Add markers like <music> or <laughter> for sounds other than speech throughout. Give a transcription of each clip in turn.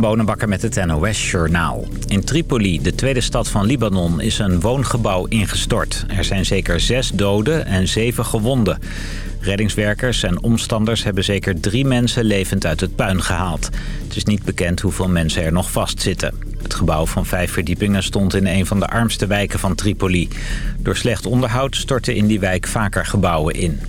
Bonenbakker met het NOS Journaal. In Tripoli, de tweede stad van Libanon, is een woongebouw ingestort. Er zijn zeker zes doden en zeven gewonden. Reddingswerkers en omstanders hebben zeker drie mensen levend uit het puin gehaald. Het is niet bekend hoeveel mensen er nog vastzitten. Het gebouw van vijf verdiepingen stond in een van de armste wijken van Tripoli. Door slecht onderhoud stortten in die wijk vaker gebouwen in.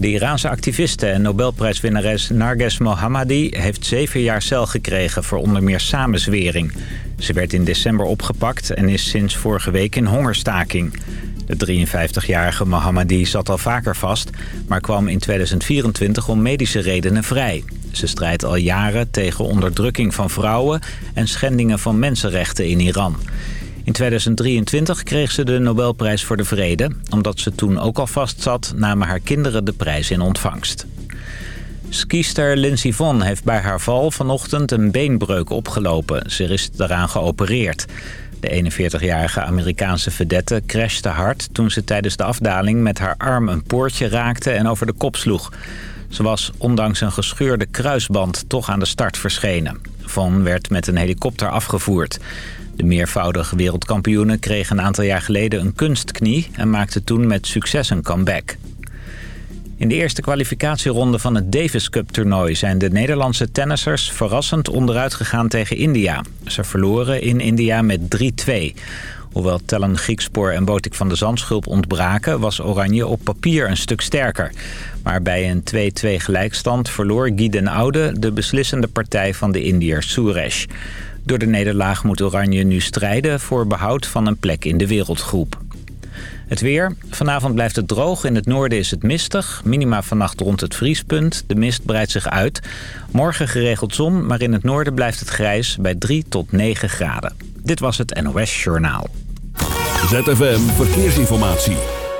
De Iraanse activiste en Nobelprijswinnares Narges Mohammadi... heeft zeven jaar cel gekregen voor onder meer samenzwering. Ze werd in december opgepakt en is sinds vorige week in hongerstaking. De 53-jarige Mohammadi zat al vaker vast... maar kwam in 2024 om medische redenen vrij. Ze strijdt al jaren tegen onderdrukking van vrouwen... en schendingen van mensenrechten in Iran... In 2023 kreeg ze de Nobelprijs voor de Vrede. Omdat ze toen ook al vastzat, namen haar kinderen de prijs in ontvangst. Skiester Lindsey Vonn heeft bij haar val vanochtend een beenbreuk opgelopen. Ze is daaraan geopereerd. De 41-jarige Amerikaanse vedette crashte hard toen ze tijdens de afdaling met haar arm een poortje raakte en over de kop sloeg. Ze was ondanks een gescheurde kruisband toch aan de start verschenen. Von werd met een helikopter afgevoerd. De meervoudige wereldkampioenen kregen een aantal jaar geleden een kunstknie... en maakten toen met succes een comeback. In de eerste kwalificatieronde van het Davis Cup toernooi... zijn de Nederlandse tennissers verrassend onderuit gegaan tegen India. Ze verloren in India met 3-2. Hoewel Tellen Griekspoor en Botik van de Zandschulp ontbraken... was Oranje op papier een stuk sterker. Maar bij een 2-2 gelijkstand verloor Guy den Oude... de beslissende partij van de Indiër Suresh. Door de nederlaag moet Oranje nu strijden voor behoud van een plek in de wereldgroep. Het weer. Vanavond blijft het droog. In het noorden is het mistig. Minima vannacht rond het vriespunt. De mist breidt zich uit. Morgen geregeld zon, maar in het noorden blijft het grijs bij 3 tot 9 graden. Dit was het NOS Journaal. ZFM Verkeersinformatie.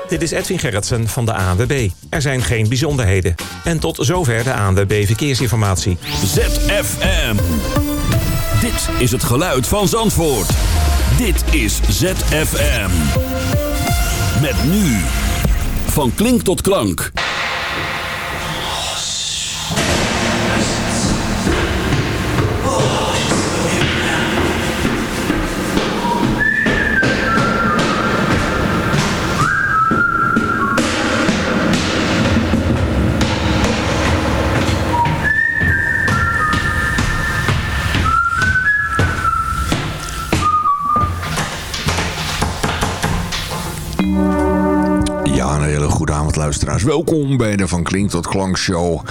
Dit is Edwin Gerritsen van de ANWB. Er zijn geen bijzonderheden. En tot zover de ANWB Verkeersinformatie. ZFM. Dit is het geluid van Zandvoort. Dit is ZFM. Met nu. Van klink tot klank. Luisteraars. Welkom bij de Van Klink tot Klank show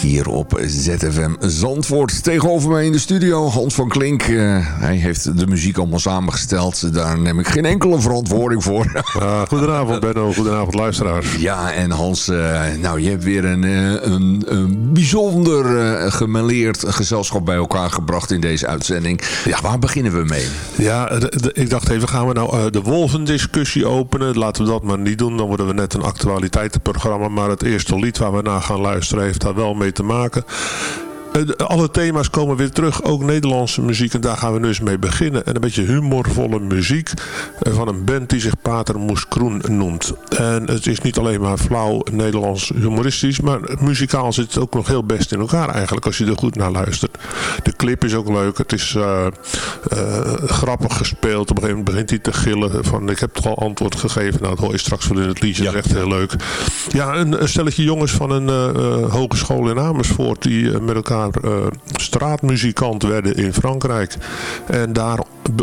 hier op ZFM Zandvoort. Tegenover mij in de studio Hans van Klink. Eh, hij heeft de muziek allemaal samengesteld. Daar neem ik geen enkele verantwoording voor. Uh, <laughs> goedenavond Benno, goedenavond luisteraars. Ja, en Hans, uh, nou je hebt weer een, eh, een, een bijzonder gemeleerd gezelschap bij elkaar gebracht in deze uitzending. Ja, waar beginnen we mee? Ja, ik dacht even, gaan we nou de wolvendiscussie openen? Laten we dat maar niet doen, dan worden we net een actualiteitenprogramma. Maar het eerste lied waar we naar gaan luisteren heeft daar wel mee te maken. Alle thema's komen weer terug, ook Nederlandse muziek. En daar gaan we nu eens mee beginnen. En een beetje humorvolle muziek van een band die zich Pater Moes Kroen noemt. En het is niet alleen maar flauw Nederlands humoristisch, maar muzikaal zit het ook nog heel best in elkaar eigenlijk, als je er goed naar luistert. De clip is ook leuk, het is uh, uh, grappig gespeeld. Op een gegeven moment begint hij te gillen van, ik heb toch al antwoord gegeven. Nou, dat hoor je straks wel in het liedje, ja. dat is echt heel leuk. Ja, een, een stelletje jongens van een uh, hogeschool in Amersfoort, die met elkaar uh, straatmuzikant werden in Frankrijk. En daar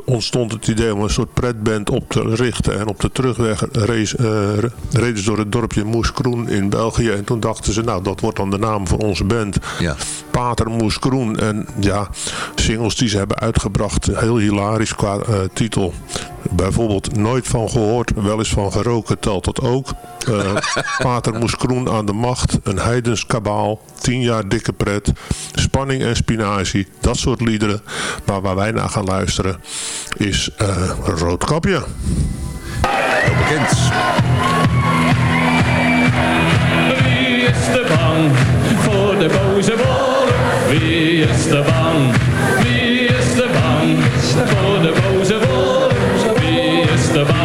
ontstond het idee om een soort pretband op te richten. En op de terugweg race, uh, reden ze door het dorpje Moeskroen in België. En toen dachten ze, nou dat wordt dan de naam van onze band. Ja. Pater Moeskroen. En ja, singles die ze hebben uitgebracht, heel hilarisch qua uh, titel. Bijvoorbeeld Nooit van gehoord, wel eens van geroken telt dat ook. Uh, <laughs> Pater Moeskroen aan de macht, een heidens kabaal, tien jaar dikke pret, spanning en spinazie, dat soort liederen. Maar waar wij naar gaan luisteren is uh, Roodkapje. Heel bekend. Wie is de bang voor de boze wolf? Wie is de bang? Wie is de bang voor de boze? Wie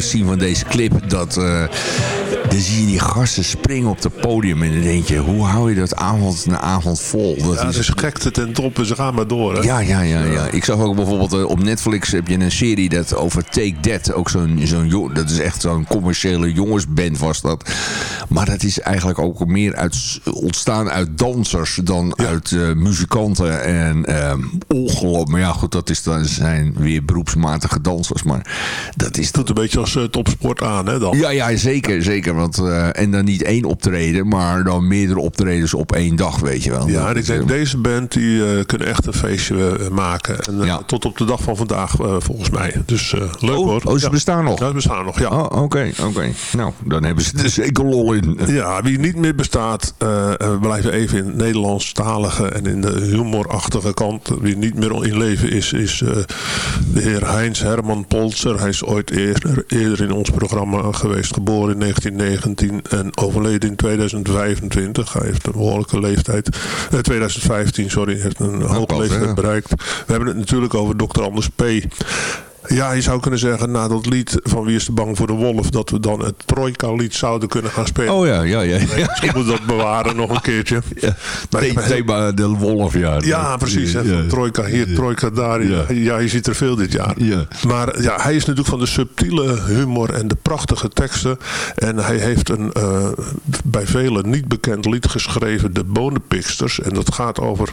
zien van deze clip? Dat eh, dan zie je die gasten springen op het podium en dan denk je, hoe hou je dat avond na avond vol? Dat Ja, is dus gekte ten toppen, ze gaan maar door. Hè? Ja, ja, ja, ja. Ik zag ook bijvoorbeeld eh, op Netflix heb je een serie dat over Take That. Ook zo'n, zo'n dat is echt zo'n commerciële jongensband was dat. Maar dat is eigenlijk ook meer uit, ontstaan uit dansers dan uit eh, muzikanten. En ehm ongelooflijk. Maar ja, goed, dat is dan zijn weer beroepsmatige dansers. Maar dat is Het doet een beetje als eh, topsport aan, hè dan? ja, ja, zeker, zeker. Want, eh, en dan niet één optreden, maar dan meerdere optredens op één dag, weet je wel. Ja, en ik denk, deze band die kunnen echt een feestje maken. En Ja. tot op de dag van vandaag, volgens mij. Dus leuk Oh, hoor. oh, ze Ja. bestaan nog? Ja, ze bestaan nog, ja. Oh, oké, oké. Nou, dan hebben ze er zeker lol Ja, wie niet meer bestaat, eh, eh, we blijven even in het Nederlandstalige en in de humorachtige kant. Wie niet meer in leven is, is eh, de heer Heinz Herman Polzer. Hij is ooit eerder, eerder in ons programma geweest, geboren in 1919 en overleden in 2025. Hij heeft een behoorlijke leeftijd, eh, 2015, sorry, heeft een hoge leeftijd bereikt. We hebben het natuurlijk over Dr. Anders P. Ja, je zou kunnen zeggen, na dat lied van Wie is de bang voor de wolf, dat we dan het Trojka-lied zouden kunnen gaan spelen. Oh ja, ja, ja. ja. Misschien moet dat bewaren nog een keertje. <laughs> ja. Maar Thema de wolf, ja. Ja, precies. hè, Ja. van Trojka hier, Trojka daar. Ja. Ja. je ziet er veel dit jaar. Ja. Maar ja, hij is natuurlijk van de subtiele humor en de prachtige teksten. En hij heeft een eh, bij velen niet bekend lied geschreven, De Bonenpiksters. En dat gaat over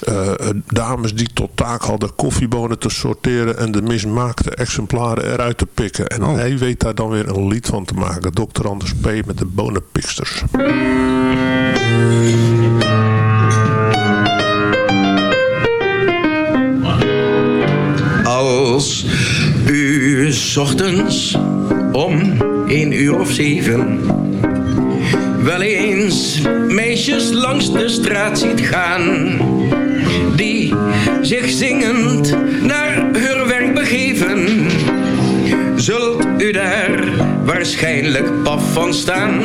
eh, dames die tot taak hadden koffiebonen te sorteren en de mismaakte exemplaren eruit te pikken. En Oh. hij weet daar dan weer een lied van te maken. Dr. Anders P. met de Bonenpiksters. Als u ochtends om één uur of zeven wel eens meisjes langs de straat ziet gaan die zich zingend naar zult u daar waarschijnlijk paf van staan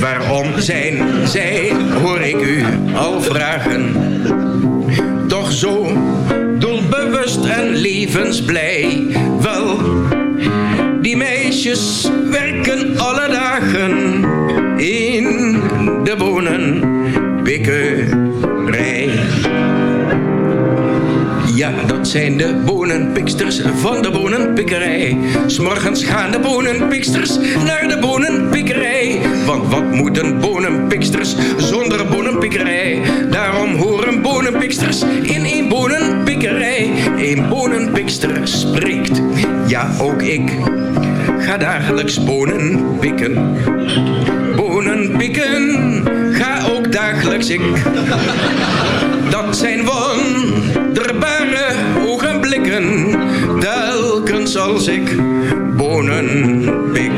waarom zijn zij hoor ik u al vragen toch zo doelbewust en levensblij. Wel, die meisjes werken alle dagen in de bonenpikkerij. Ja, dat zijn de bonenpiksters van de bonenpikkerij. S'morgens gaan de bonenpiksters naar de bonenpikkerij. Want wat moeten bonenpiksters zonder bonenpikkerij? Daarom horen bonenpiksters in een bonenpikkerij. Een bonenpikster spreekt. Ja, ook ik ga dagelijks bonen pikken. Bonen pikken, ga ook dagelijks ik. Dat zijn wonderbare als ik bonen pik.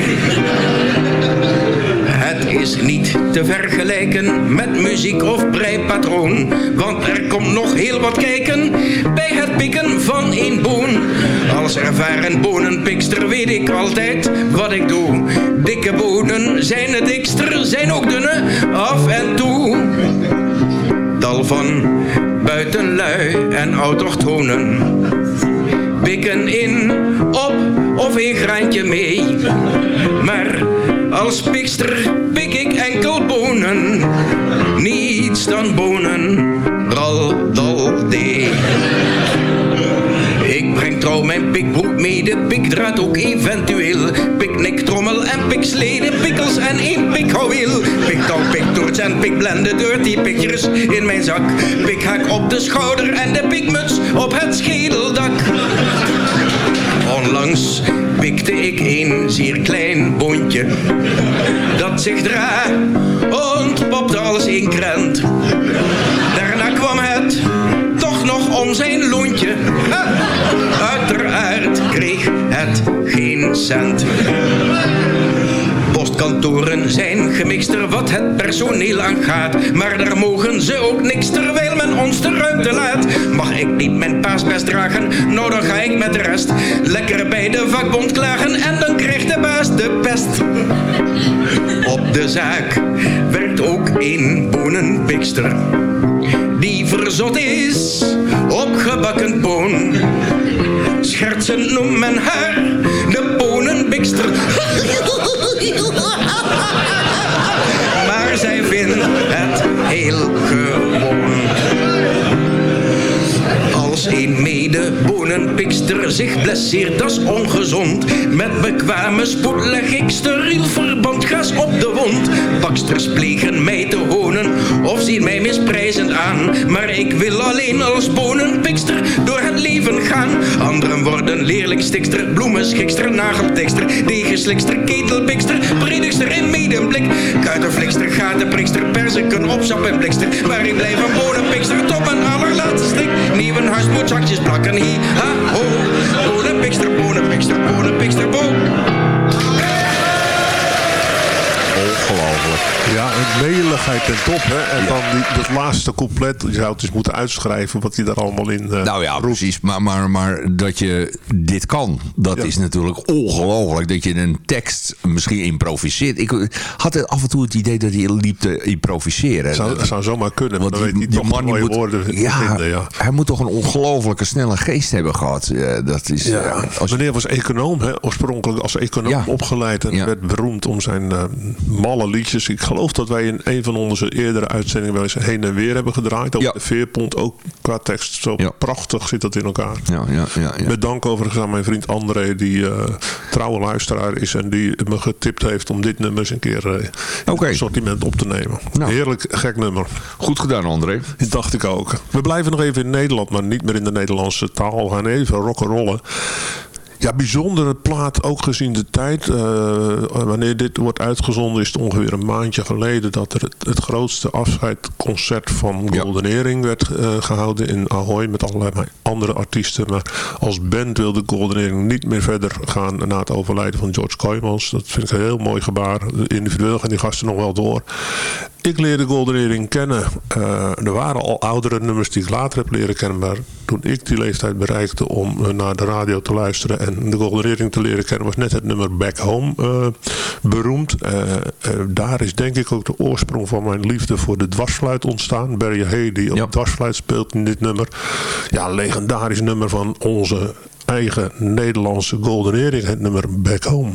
Het is niet te vergelijken met muziek of breipatroon, want er komt nog heel wat kijken bij het pikken van een boon. Als ervaren bonenpikster weet ik altijd wat ik doe. Dikke bonen zijn het dikster, zijn ook dunne af en toe tal van buitenlui en autochtonen. Pikken in, op of een graantje mee. Maar als pikster pik ik enkel bonen. Niets dan bonen, ral, dal, dee. Ik breng trouw mijn pikbroek mede, pikdraad ook eventueel. Pikniktrommel en piksleden, pikkels en één pikhouweel. Piktouw, piktoorts en pikblende, dirty pictures in mijn zak. Pikhaak op de schouder en de pikmuts op het schedeldak. Pikte ik een zeer klein boontje dat zich dra ontpopte als een krent. Daarna kwam het toch nog om zijn lontje. Uiteraard kreeg het geen cent. Postkantoren zijn gemixter wat het personeel aangaat. Maar daar mogen ze ook niks terwijl men ons de ruimte laat. Mag ik niet mijn paasbest dragen? Nou dan ga ik met de rest lekker bij de vakbond klagen. En dan krijgt de baas de pest. Op de zaak werkt ook een bonenpikster. Die verzot is op gebakken boon. Schertsen noemt men haar de bonenpikster. <laughs> zich blesseert, dat is ongezond. Met bekwame spoed leg ik steriel verband gas op de wond. Baksters plegen mij te honen of zien mij misprijzend aan. Maar ik wil alleen als bonenpikster door het leven gaan. Anderen worden leerlingstikster, bloemenschikster, nageltekster, degenslikster, ketelpikster, predigster in medemblik. Kuitenflikster, gatenprikster, perziken, opsap en blikster. Maar ik blijf een bonenpikster tot mijn allerlaatste stik. Nieuwe zakjes plakken, hi, ha, ho. Bonenpikster, bonenpikster, bonenpikster, bo. Ongelooflijk. Ja, een meligheid ten top. Hè? En dan die, dat laatste couplet. Je zou het eens moeten uitschrijven wat hij daar allemaal in eh, Nou ja, roept. precies. Maar, maar, maar dat je dit kan, dat Ja. is natuurlijk ongelooflijk. Dat je een tekst misschien improviseert. Ik had af en toe het idee dat hij liep te improviseren. Zou, zou zomaar kunnen, Want dan weet die, hij die man mooie moet, woorden ja, vinden. Ja. hij moet toch een ongelofelijke snelle geest hebben gehad. Eh, dat is, Ja, eh, als meneer was econoom, hè, oorspronkelijk als econoom opgeleid. En werd beroemd om zijn eh, malle liedjes. Ik geloof dat wij in een van onze eerdere uitzendingen wel eens heen en weer hebben gedraaid. Ja. de veerpont, ook qua tekst. Zo Ja. prachtig zit dat in elkaar. ja, ja, ja, ja. Met dank overigens aan mijn vriend André, die eh, trouwe luisteraar is. En die me getipt heeft om dit nummer eens een keer eh, in het assortiment op te nemen. Nou. Heerlijk gek nummer. Goed gedaan, André. Dat dacht ik ook. We blijven nog even in Nederland, maar niet meer in de Nederlandse taal. We gaan even rock'n'rollen. Ja, bijzondere plaat, ook gezien de tijd. Eh, wanneer dit wordt uitgezonden is het ongeveer een maandje geleden... dat er het, het grootste afscheidconcert van Golden Earring werd eh, gehouden in Ahoy... met allerlei andere artiesten. Maar als band wilde Golden Earring niet meer verder gaan... na het overlijden van George Koymans. Dat vind ik een heel mooi gebaar. Individueel gaan die gasten nog wel door. Ik leerde Golden Earring kennen. Eh, er waren al oudere nummers die ik later heb leren kennen. Maar toen ik die leeftijd bereikte om eh, naar de radio te luisteren en de Golden Earring te leren kennen, was net het nummer Back Home eh, beroemd. daar is denk ik ook de oorsprong van mijn liefde voor de dwarsfluit ontstaan. Barry Hay die op Ja. dwarsfluit speelt in dit nummer. Ja, legendarisch nummer van onze eigen Nederlandse Golden Earring. Het nummer Back Home.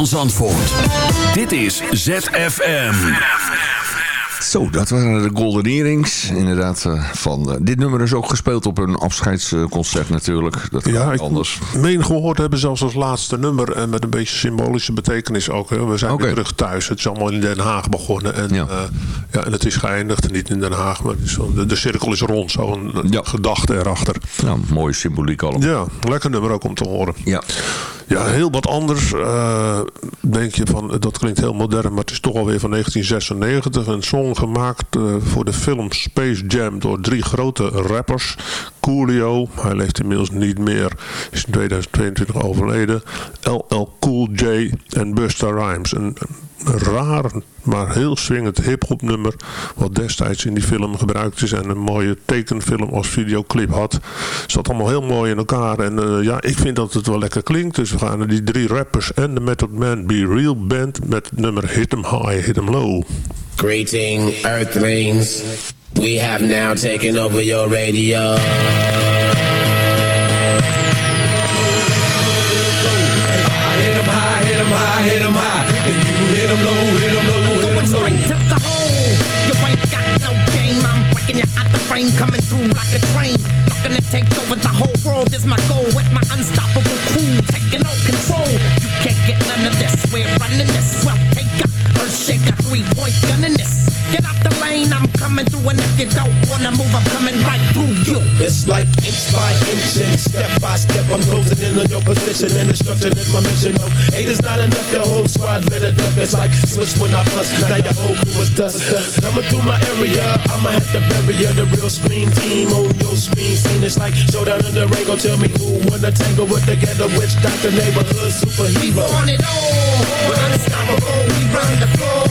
Van Zandvoort. Dit is ZFM. Zo, dat waren de Golden Earrings. Inderdaad, eh, van, eh, dit nummer is ook gespeeld op een afscheidsconcert natuurlijk. Dat kan Ja, ik anders. meen gehoord hebben zelfs als laatste nummer. En met een beetje symbolische betekenis ook. Hè. We zijn weer terug thuis. Het is allemaal in Den Haag begonnen. En, Ja. ja. ja, en het is geëindigd. Niet in Den Haag, maar zo- de, de cirkel is rond. Zo'n Ja. gedachte erachter. Nou, mooie symboliek allemaal. Ja, lekker nummer ook om te horen. Ja. Ja, heel wat anders. eh, denk je van, dat klinkt heel modern, maar het is toch alweer van 1996. Een song gemaakt eh, voor de film Space Jam door drie grote rappers. Coolio, hij leeft inmiddels niet meer, is in 2022 overleden. LL Cool J en Busta Rhymes. Raar, maar heel swingend hip-hop nummer. Wat destijds in die film gebruikt is. En een mooie tekenfilm als videoclip had. Zat allemaal heel mooi in elkaar. En eh, ja, ik vind dat het wel lekker klinkt. Dus we gaan naar die drie rappers en de Method Man Be Real Band. Met het nummer Hit 'em High, Hit 'em Low. Greeting, Earthlings. We have now taken over your radio. In on your position and destruction is my mission. No, eight is not enough. Your whole squad lit it up. It's like switch when I bust. Now your whole crew is dust. <laughs> Coming through my area, I'ma have to bury you. The real screen team on your screen scene. It's like showdown in the ring. Go tell me who wanna tangle with the ghetto witch doctor neighborhood superhero. on it all. We're unstoppable, we run the floor.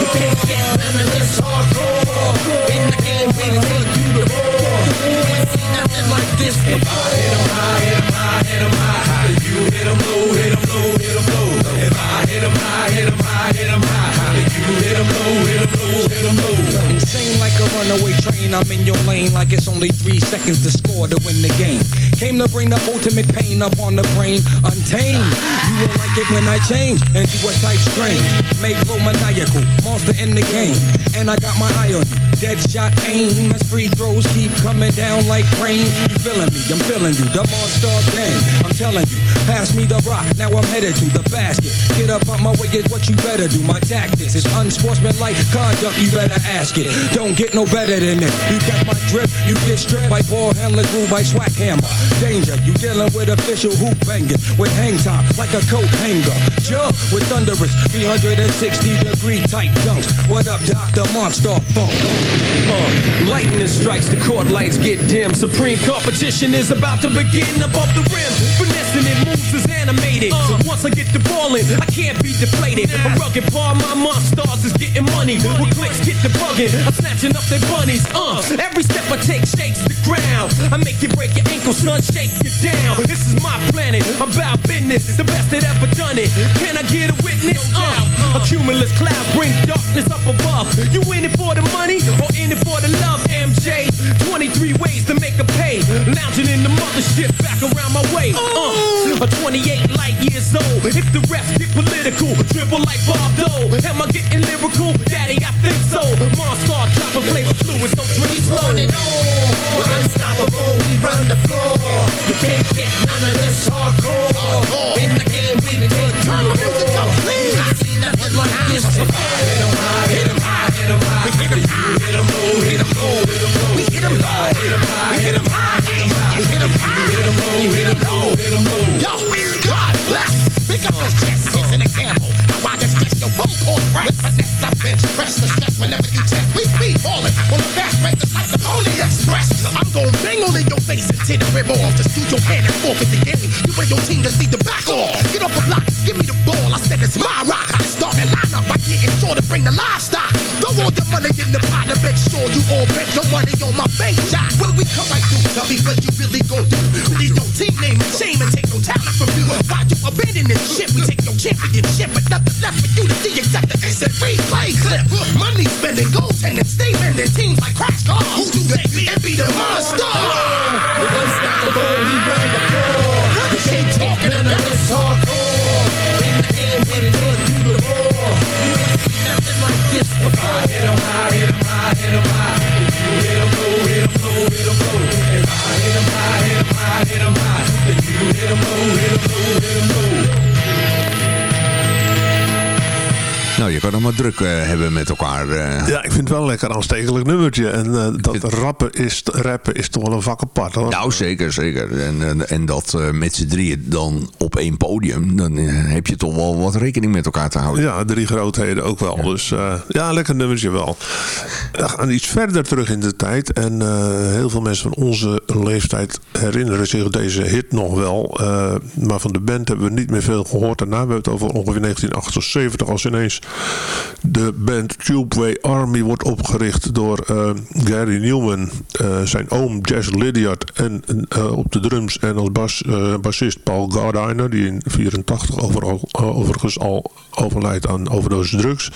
You can't get none of this hardcore. In the game, we take you to war. Before. Hit 'em high, hit 'em high, hit 'em high. And you hit 'em low, hit 'em low, hit 'em low. If I hit 'em high, hit 'em high, hit 'em high. And you hit 'em low, hit 'em low, hit 'em low. Insane like a runaway train, I'm in your lane like it's only three seconds to score to win the game. Came to bring the ultimate pain up on the brain, untamed. You will like it when I change into a type strange. Make flow maniacal, monster in the game. And I got my eye on you, dead shot aim. As free throws keep coming down like rain. You feeling me, I'm feeling you, the monster gang. I'm telling you, pass me the rock, now I'm headed to the basket. Get up on my way is what you better do. My tactics is unsportsmanlike conduct, you better ask it. Don't get no better than this. You got my drip, you get stripped by ball handler, grew by swag hammer. Danger, you dealing with official hoop banging with hang time like a coat hanger. Jump with thunderous 360 degree tight dunks. What up, Dr. Monster Funk? Uh, lightning strikes, the court lights get dim. Supreme competition is about to begin above the rim. Finessing it moves is animated. So once I get the ball in, I can't be deflated. A rugged part, my monsters is getting money. With clicks, get the bugging. I'm snatching up their bunnies. Uh, every step I take shakes the ground. I make you break your ankle, son, shake you down. This is my planet. I'm about business, the best that ever done it. Can I get a witness? Uh, a cumulus cloud brings darkness up above. You in it for the money or in it for the love, MJ? 23 ways to make a pay. Lounging in the mothership back around my way. Uh, a 28 light years old. If the refs get political, dribble like Bob Dole. Am I getting lyrical? Daddy, I think so. Monster dropping flavor fluid, so drink slow. on it all. We're unstoppable, we run the floor. You can't get none of this hardcore. In the game, we take turn the music please. Nothing like before. Hit 'em high, hit 'em high, hit 'em high. We hit 'em high, hit 'em low, hit 'em low, hit 'em low. We hit 'em high, hit 'em high, hit 'em high. We hit 'em high, hit 'em low, hit 'em low, hit 'em low. Yo, God bless. Pick up those chests, it's an example. Now I just your vocal cords right. With finesse, I bench press the step whenever you test. We speed falling on the fast just like the Pony Express. I'm gon' bang all in your face and tear the rib off. Just use your hand and forfeit the game. You and your team just need to back off. Get off the block, give me the ball. I said it's my rock. I start the lineup by getting sure to bring the livestock. Throw all your money in the pot to make sure you all bet your money on my bank shot. Will we come right through? Tell me what you really gon' do. Please don't team name and shame and take no talent from you. Why you abandon this shit? We take your championship, but nothing left for you see except the instant replay clip. Money spending, goaltending, stay bending teams like crash cars. Who do they be? And be the monster. We're unstoppable, we run the floor. You can't talk none of this maar druk eh, hebben met elkaar. eh. Ja, ik vind het wel een lekker aanstekelijk nummertje. En eh, dat rappen is, rappen is toch wel een vak apart. Hoor. Nou, zeker, zeker. En, en, dat met z'n drieën dan op één podium, dan heb je toch wel wat rekening met elkaar te houden. Ja, drie grootheden ook wel. Dus ja, lekker nummertje wel. We gaan iets verder terug in de tijd. En heel veel mensen van onze leeftijd herinneren zich deze hit nog wel. Maar van de band hebben we niet meer veel gehoord. Daarna hebben we het over ongeveer 1978 als ineens de band Tubeway Army wordt opgericht door eh, Gary Newman, eh, zijn oom Jazz Lydiard en eh, op de drums en als bas, bassist Paul Gardiner die in 84 overal, overigens al overlijdt aan overdose drugs.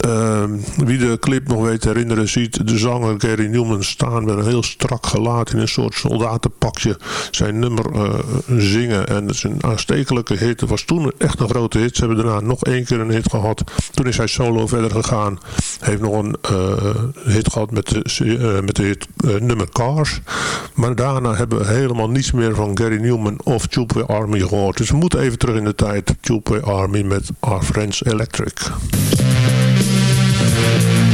Ehm, wie de clip nog weet herinneren ziet de zanger Gary Newman staan met een heel strak gelaat in een soort soldatenpakje zijn nummer eh, zingen. En het is een aanstekelijke hit. Het was toen echt een grote hit. Ze hebben daarna nog één keer een hit gehad. Toen is hij solo verder gegaan. Heeft nog een eh, hit gehad met de, eh, met de hit nummer Cars. Maar daarna hebben we helemaal niets meer van Gary Newman of Tubeway Army gehoord. Dus we moeten even terug in de tijd. Tubeway Army met Our Friends Electric. Thank you.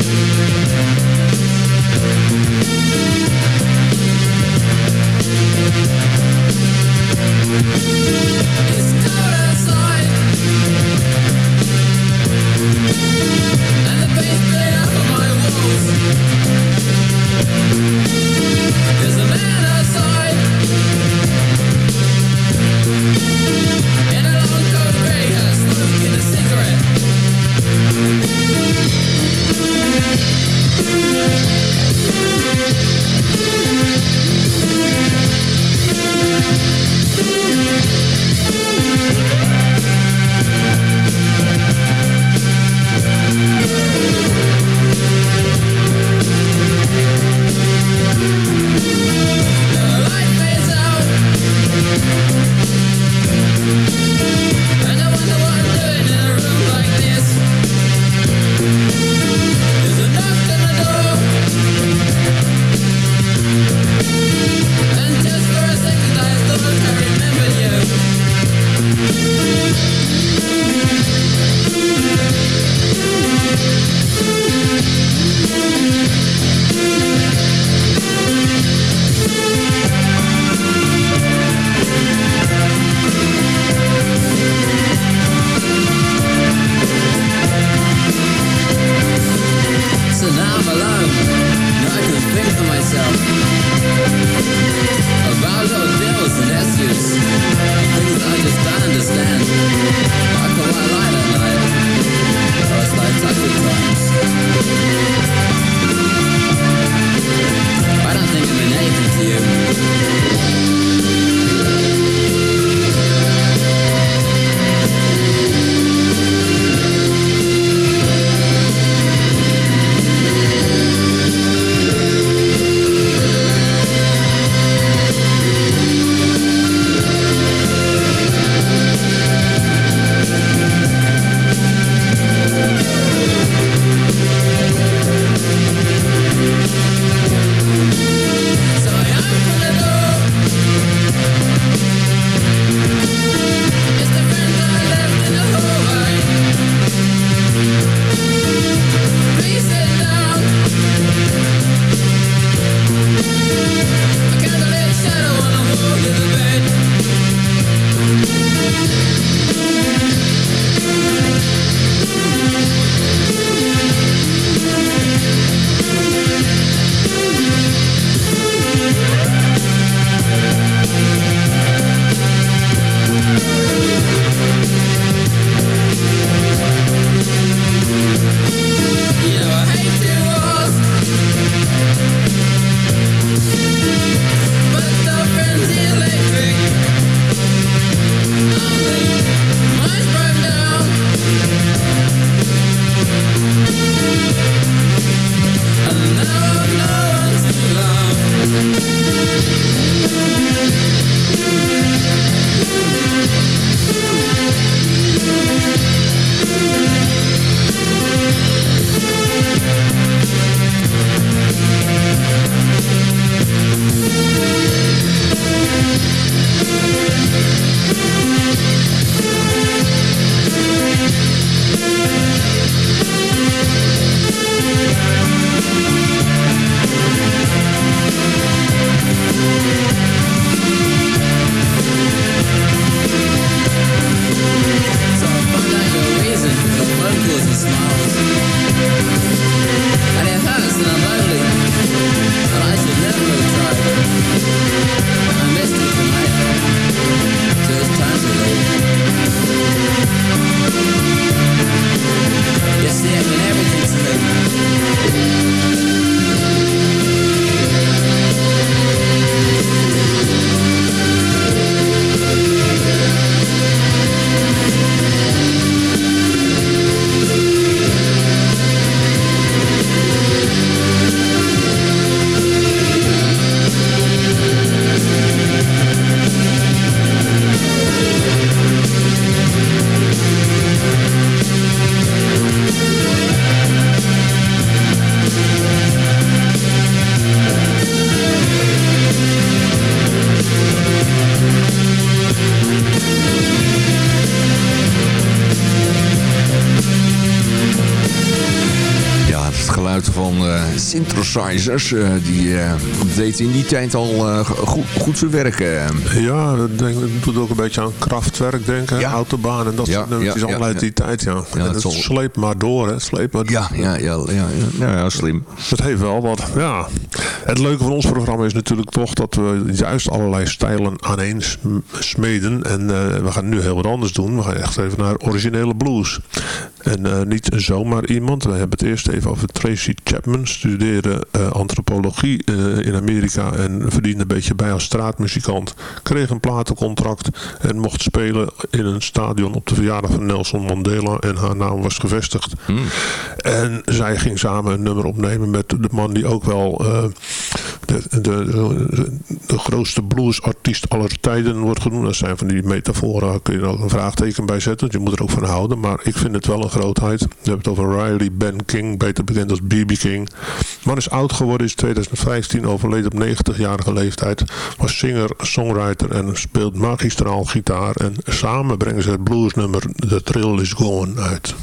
Eh, die eh, deed in die tijd al eh, goed, goed zijn werk. Ja, dat, denk, doet ook een beetje aan krachtwerk denken. Ja. Autobaan en dat soort nummertjes ja, ja, allemaal uit die tijd. Ja. En het sleept maar door. Hè. Sleept maar. Ja, ja, ja, ja, ja, ja, ja, slim. Dat heeft wel wat. Ja. Het leuke van ons programma is natuurlijk toch dat we juist allerlei stijlen aaneen sm- smeden. En we gaan nu heel wat anders doen. We gaan echt even naar originele blues. En eh, niet zomaar iemand. We hebben het eerst even over Tracy Chapman. Studeerde eh, antropologie eh, in Amerika en verdiende een beetje bij als straatmuzikant. Kreeg een platencontract en mocht spelen in een stadion op de verjaardag van Nelson Mandela. En haar naam was gevestigd. En zij ging samen een nummer opnemen met de man die ook wel de, de, grootste bluesartiest aller tijden wordt genoemd. Dat zijn van die metaforen, daar kun je er een vraagteken bij zetten. Je moet er ook van houden. Maar ik vind het wel een grootheid. We hebben het over Riley Ben King, beter bekend als B.B. King. Man is oud geworden, is 2015 overleden op 90-jarige leeftijd. Was singer, songwriter en speelt magistraal gitaar. En samen brengen ze het bluesnummer The Thrill Is Gone uit.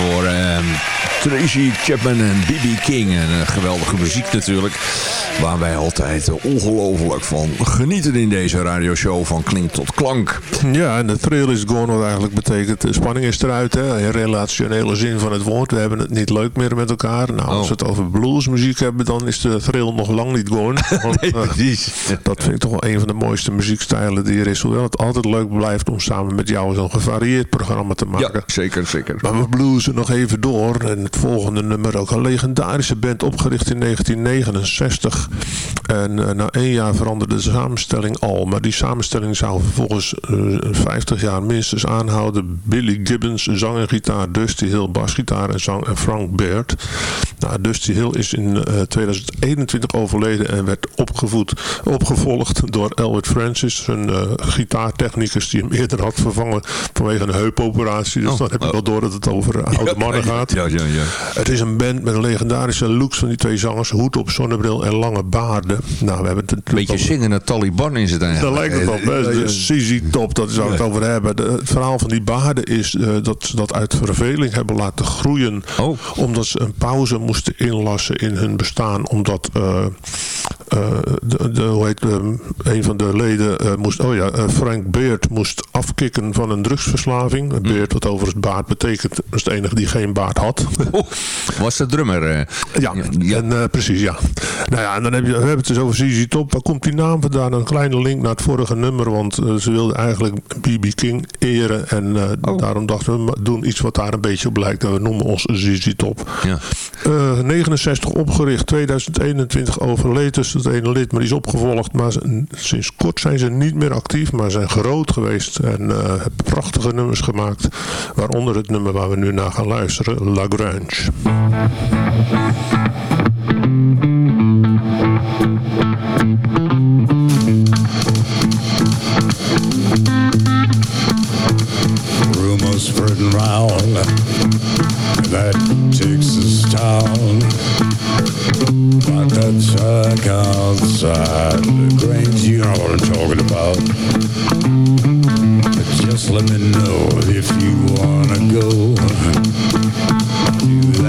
Voor ehm, Tracy Chapman en B.B. King. En eh, geweldige muziek natuurlijk. Waar wij altijd eh, ongelooflijk van genieten in deze radioshow van klink tot klank. Ja, en de thrill is gone, wat eigenlijk betekent, de spanning is eruit. Hè? In relationele zin van het woord. We hebben het niet leuk meer met elkaar. Nou, als we het over bluesmuziek hebben, dan is de thrill nog lang niet gone. <laughs> Want, Nee, eh, dat vind ik toch wel een van de mooiste muziekstijlen die er is. Hoewel het altijd leuk blijft om samen met jou zo'n gevarieerd programma te maken. Ja, zeker, zeker. Maar we bluesen nog even door. En het volgende nummer ook een legendarische band opgericht in 1969. En eh, na één jaar veranderde de samenstelling al. Maar die samenstelling zou vervolgens eh, 50 jaar minstens aanhouden. Billy Gibbons, zang en gitaar. Dusty Hill, basgitaar en zang. En Frank Baird. Nou, Dusty Hill is in eh, 2021 overleden en werd opgevoed, opgevolgd door Elwood Francis. Een eh, gitaartechnicus die hem eerder had vervangen vanwege een heupoperatie. Dus Oh, dan heb je oh. wel door dat het over eh, oude mannen gaat. Ja, ja, ja. Het is een band met een legendarische looks van die twee zangers. Hoed op, zonnebril en lange baarden. Nou, we hebben het Een beetje over- zingende Taliban is het daar eigenlijk. lijkt het op. hè. De CZ Top, dat is waar we het over hebben. De- het verhaal van die baarden is eh, dat ze dat uit verveling hebben laten groeien. Oh. Omdat ze een pauze moesten inlassen in hun bestaan. Omdat eh, eh, de, de, hoe heet, ehm, een van de leden moest, oh ja, Frank Beard moest afkicken van een drugsverslaving. Hm. Beard, wat overigens baard betekent, was de enige die geen baard had. <laughs> Was de drummer. eh, Ja, ja. En, eh, precies, ja. Nou ja, en dan heb je, we hebben het dus over ZZ Top. Waar komt die naam vandaan? Een kleine link naar het vorige nummer, want eh, ze wilden eigenlijk B.B. King eren. En eh, Oh. daarom dachten we, we doen iets wat daar een beetje op lijkt. En we noemen ons ZZ Top. Ja. Eh, 69 opgericht, 2021 overleed dus het ene lid, maar die is opgevolgd. Maar ze- sinds kort zijn ze niet meer actief, maar zijn groot geweest. En eh, hebben prachtige nummers gemaakt. Waaronder het nummer waar we nu naar gaan luisteren, La Grange. Rumors spreading round that Texas town. About that shack outside the Grange, you know what I'm talking about. Just let me know if you wanna go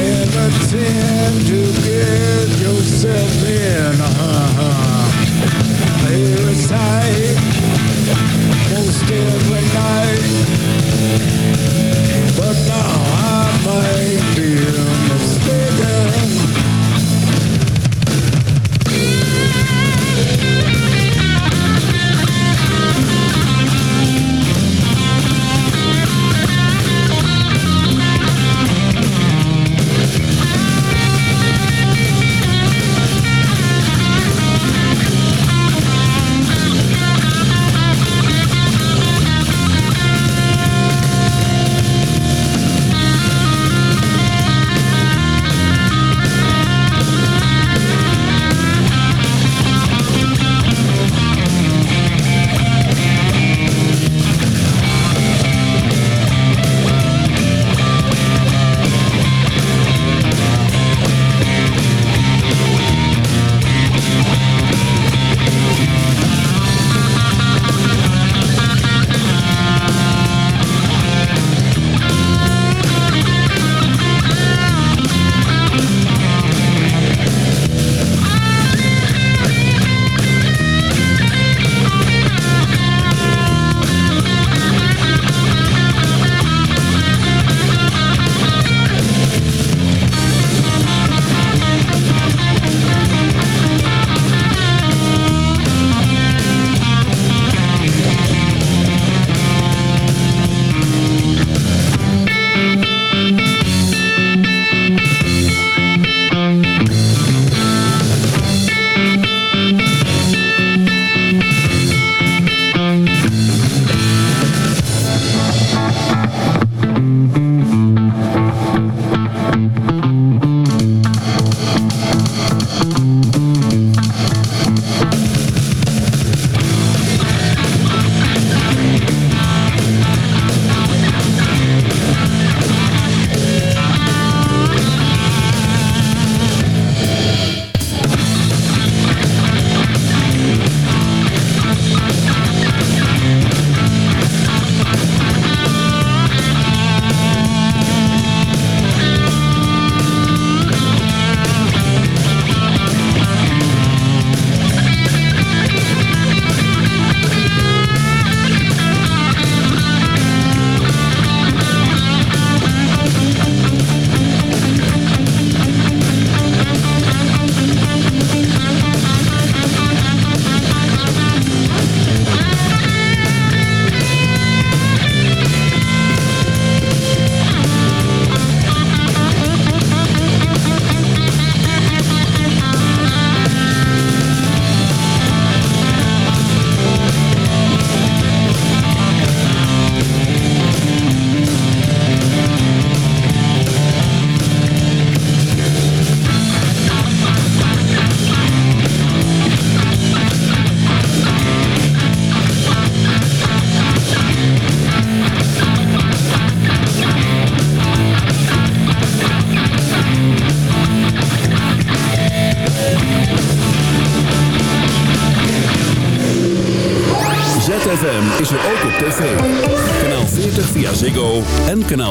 and attend to get yourself in. Uh-huh. Most every night, but now I might.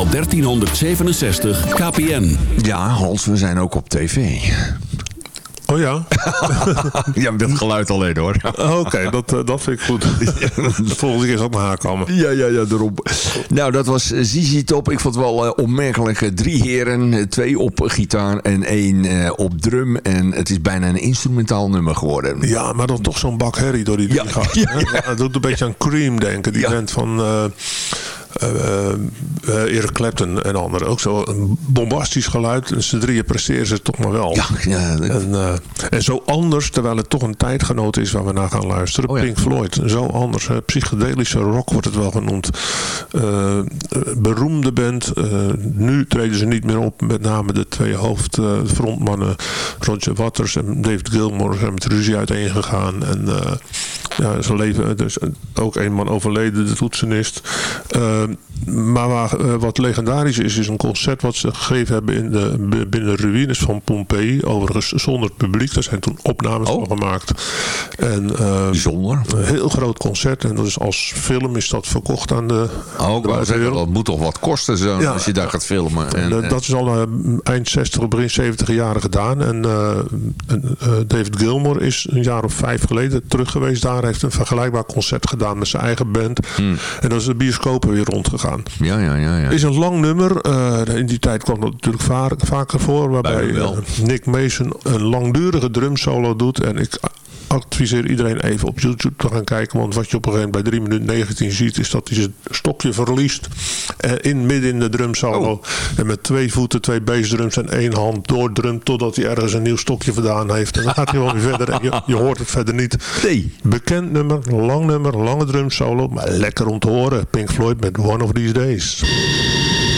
Kanaal 1367 KPN. Ja, Hans, we zijn ook op tv. Oh ja? <laughs> ja, met dat geluid alleen hoor. Oké, dat, eh, dat vind ik goed. <laughs> De volgende keer zal ik naar haar komen. Ja, ja, ja, daarom. Nou, dat was Zizi Top. Ik vond het wel eh, opmerkelijk. Eh, Drie heren, twee op gitaar en één op drum. En het is bijna een instrumentaal nummer geworden. Ja, maar dan toch zo'n bak herrie door die drie gasten. hè? <laughs> Ja, het doet een beetje aan Cream denken. Die band van Eric Clapton en anderen. Ook zo een bombastisch geluid. En z'n drieën presteren ze toch maar wel. Ja, en, eh, en zo anders, terwijl het toch een tijdgenoot is waar we naar gaan luisteren. Oh Pink Floyd. Zo anders. Psychedelische rock wordt het wel genoemd. Eh, eh, beroemde band. Eh, nu treden ze niet meer op. Met name de twee hoofdfrontmannen. Roger Waters en David Gilmour zijn met ruzie uiteengegaan. En eh, ja, ze leven dus ook een man overleden, de toetsenist. Eh, maar waar, eh, wat legendarisch is, is een concert wat ze gegeven hebben in de, binnen de ruïnes van Pompeii. Overigens zonder publiek. Daar zijn toen opnames van gemaakt. En, eh, Bijzonder. Een heel groot concert. En dat is als film is dat verkocht aan de, Oh, zeggen, buitenwereld. dat moet toch wat kosten zo, Ja. als je daar gaat filmen. En, En, eh, eh, dat is al eh, eind 60, begin 70 jaren gedaan. En eh, eh, David Gilmour is een jaar of vijf geleden terug geweest daar. Hij heeft een vergelijkbaar concert gedaan met zijn eigen band. En dan is de bioscopen weer Hmm. ja, ja, ja. ja. Is een lang nummer. eh, in die tijd kwam dat natuurlijk va- vaker voor. Waarbij eh, Nick Mason een langdurige drumsolo doet. En ik adviseer iedereen even op YouTube te gaan kijken. Want wat je op een gegeven moment bij 3 minuten 19 ziet... is dat hij zijn stokje verliest. eh, in, midden in de drumsolo. Oh. En met twee voeten, twee bassdrums en één hand doordrumt... totdat hij ergens een nieuw stokje vandaan heeft. En dan gaat hij wel weer verder. En je, je hoort het verder niet. Nee. Bekend nummer, lang nummer, lange drumsolo. Maar lekker om te horen. Pink Floyd met One of These Days.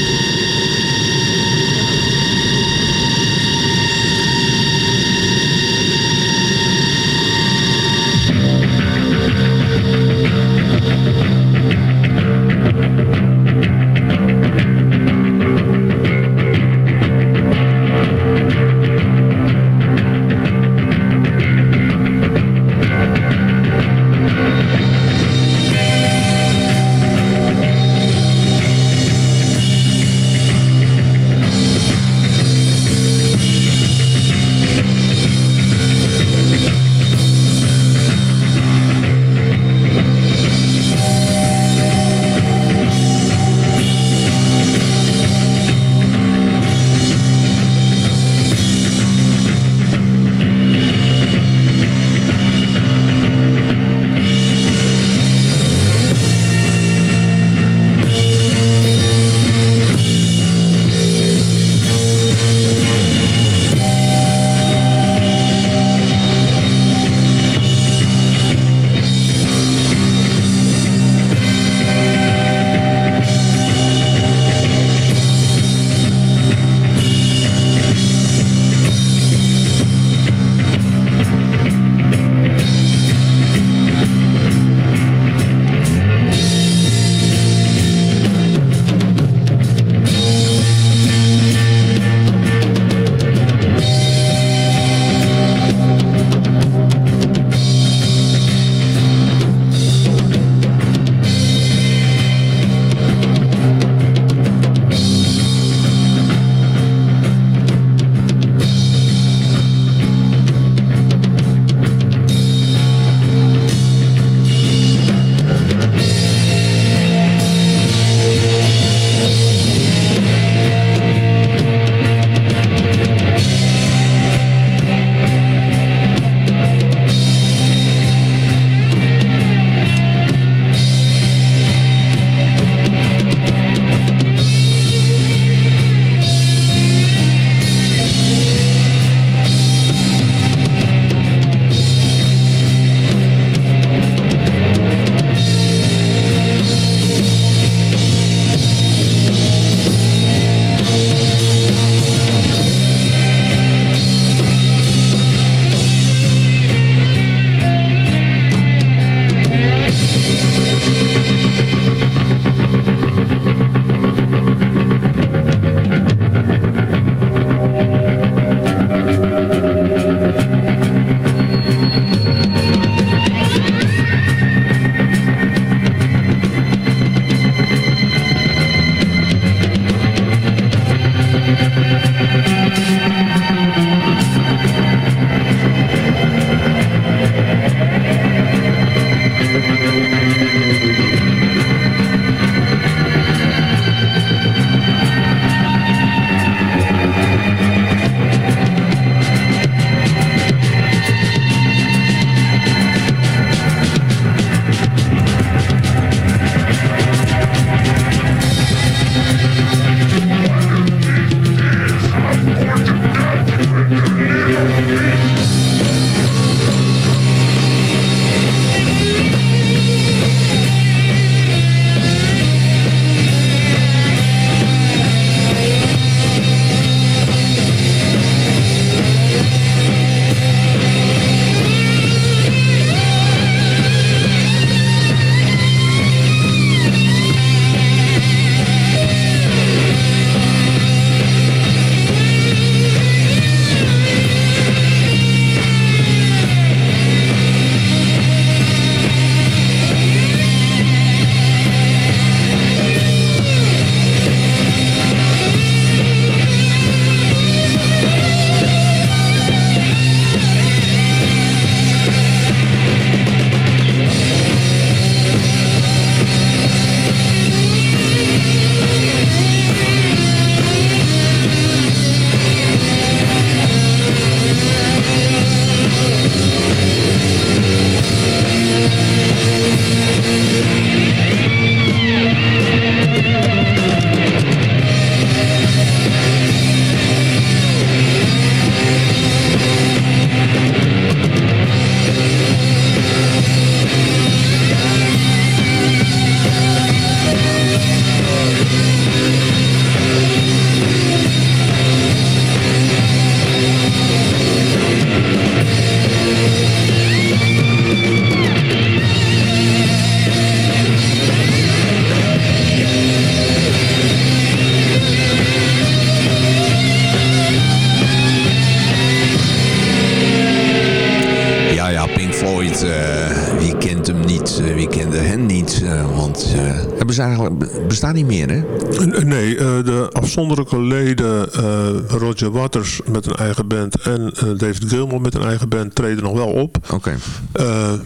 Met een eigen band en eh, David Gilmour met een eigen band treden nog wel op. Oké.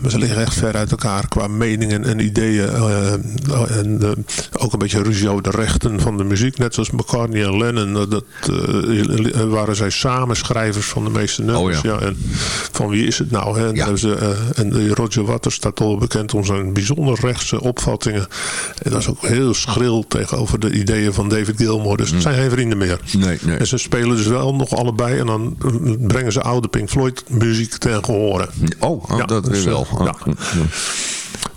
Maar ze liggen echt ver uit elkaar qua meningen en ideeën. eh, en eh, ook een beetje ruzie over de rechten van de muziek. Net zoals McCartney en Lennon. eh, dat eh, waren zij samen schrijvers van de meeste nummers. Oh ja. en van wie is het nou? Hè? En, ze, eh, en Roger Waters staat al bekend om zijn bijzonder rechtse opvattingen. En dat is ook heel schril tegenover de ideeën van David Gilmour. Dus het zijn geen vrienden meer. Nee, nee. En ze spelen dus wel nog allebei. En dan eh, brengen ze oude Pink Floyd muziek ten gehore. Oh, oh, Ja, dat dus, wel. eh, ja. mm.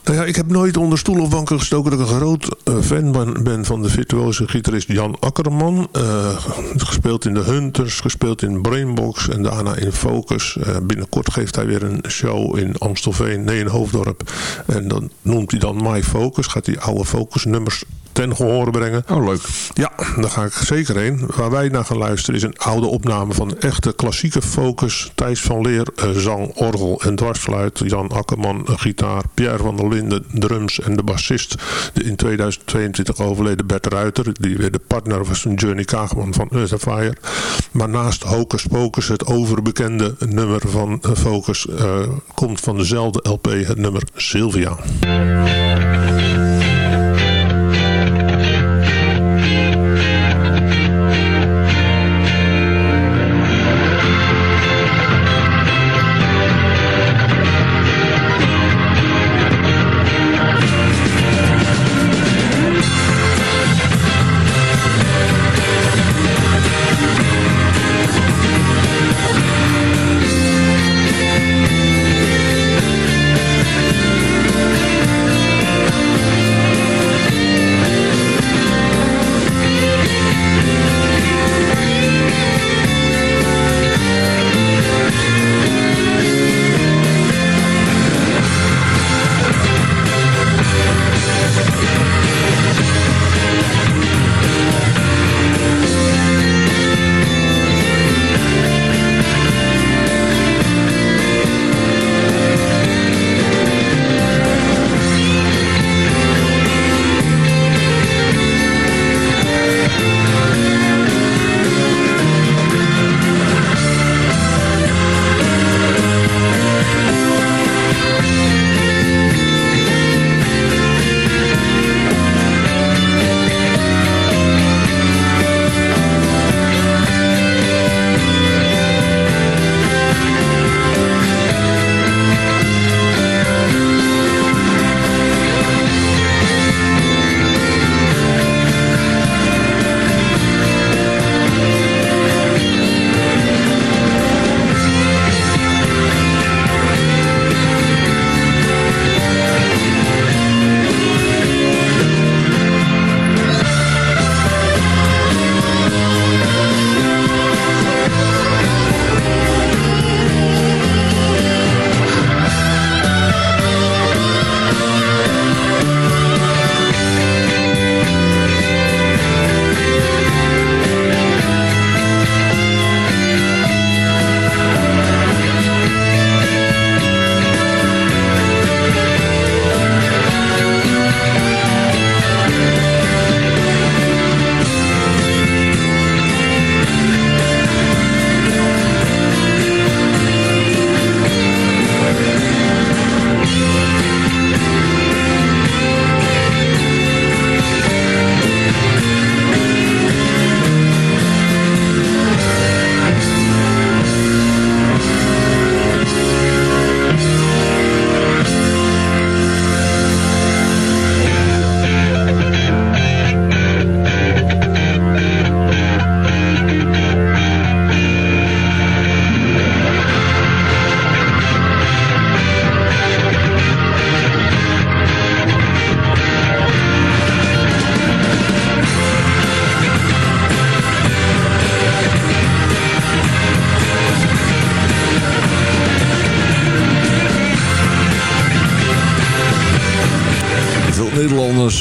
Nou ja, ik heb nooit onder stoel of banken gestoken dat ik een groot eh, fan ben, van de virtuoze gitarist Jan Akkerman. Eh, gespeeld in de Hunters, gespeeld in Brainbox en daarna in Focus. Binnenkort geeft hij weer een show in Amstelveen, nee in Hoofddorp. En dan noemt hij dan My Focus, gaat hij oude Focus nummers ten gehore brengen. Oh, leuk. Ja, daar ga ik zeker heen. Waar wij naar gaan luisteren is een oude opname van echte klassieke focus. Thijs van Leer, eh, zang, orgel en dwarsfluit. Jan Akkerman, eh, gitaar. Pierre van der Linden, drums en de bassist. De in 2022 overleden Bert Ruiter. Die weer de partner was van Journey Kaagman van Earth Fire. Maar naast Hocus Pocus, het overbekende nummer van eh, Focus... komt van dezelfde LP het nummer Sylvia.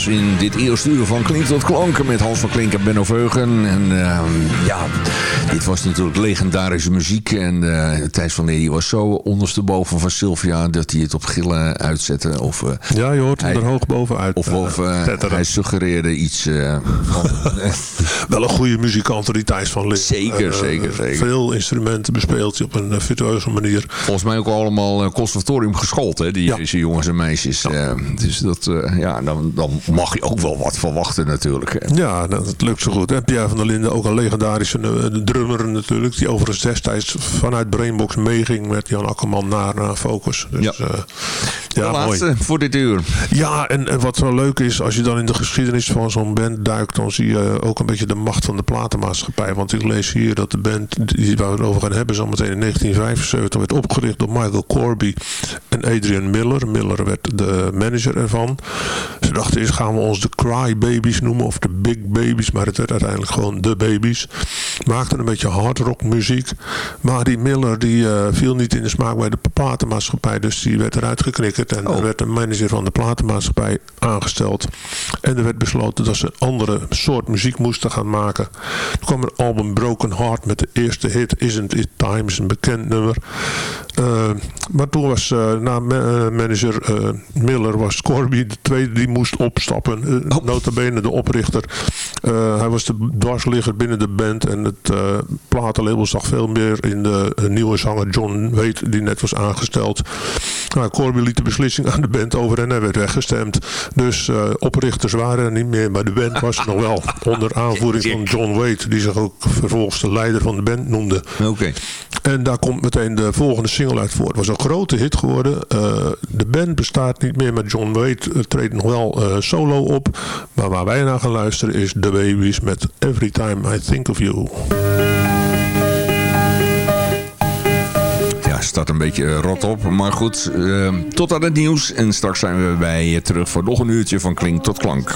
In dit eerste uur van Klink tot Klanken met Hans van Klink en Benno Veugen. En ehm, ja, dit was natuurlijk legendarische muziek. En uh, Thijs van Leer was zo ondersteboven van Sylvia dat hij het op gillen uitzette. Of, eh, Ja, je hoort hem hij- er hoog bovenuit. Of, of eh, tetteren. hij suggereerde iets van... <laughs> Wel een goede muzikant, die Thijs van Leer. Zeker, zeker, zeker. Veel instrumenten bespeelt hij op een virtueuze manier. Volgens mij ook allemaal conservatorium geschoold, hè, die, jongens en meisjes. Dus dat, ja, dan, dan mag je ook wel wat verwachten natuurlijk. Ja, dat lukt zo goed. En Pierre van der Linden, ook een legendarische drummer natuurlijk. Die overigens destijds vanuit Brainbox meeging met Jan Akkerman naar, naar Focus. Dus, ja, de ja mooi. laatste voor dit uur. Ja, en, en wat zo leuk is, als je dan in de geschiedenis van zo'n band duikt, dan zie je ook een beetje de macht van de platenmaatschappij. Want ik lees hier dat de band die waar we het over gaan hebben, zometeen in 1975 werd opgericht door Michael Corby en Adrian Miller. Miller werd de manager ervan. Ze dachten eerst gaan we ons de Cry Babies noemen of de Big Babies, maar het werd uiteindelijk gewoon de Babies. Maakten een beetje hard rock muziek. Maar die Miller die eh, viel niet in de smaak bij de platenmaatschappij, dus die werd eruit geknikkerd en er werd een manager van de platenmaatschappij aangesteld. En er werd besloten dat ze een andere soort muziek moesten gaan maken. Toen kwam een album Broken Heart met de eerste hit Isn't It Time, is een bekend nummer. Eh, maar toen was eh, na ma- manager Miller was Corby de tweede die moest opstappen. Uh, Notabene de oprichter. Hij was de dwarsligger binnen de band en het platenlabel zag veel meer in de eh, nieuwe zanger John Wade die net was aangesteld. Nou, Corby liet de beslissing aan de band over en hij werd weggestemd. Dus eh, oprichters waren er niet meer, maar de band was er nog wel. Onder aanvoering <laughs> van John Wade, die zich ook vervolgens de leider van de band noemde. Oké. En daar komt meteen de volgende single uit voort. Het was een grote hit geworden. Eh, de band bestaat niet meer, maar John Wade eh, treedt nog wel eh, solo op. Maar waar wij naar gaan luisteren is The Babies met Every Time I Think of You. Ja, staat een beetje rot op. Maar goed, tot aan het nieuws. En straks zijn we bij je terug voor nog een uurtje van Klink tot Klank.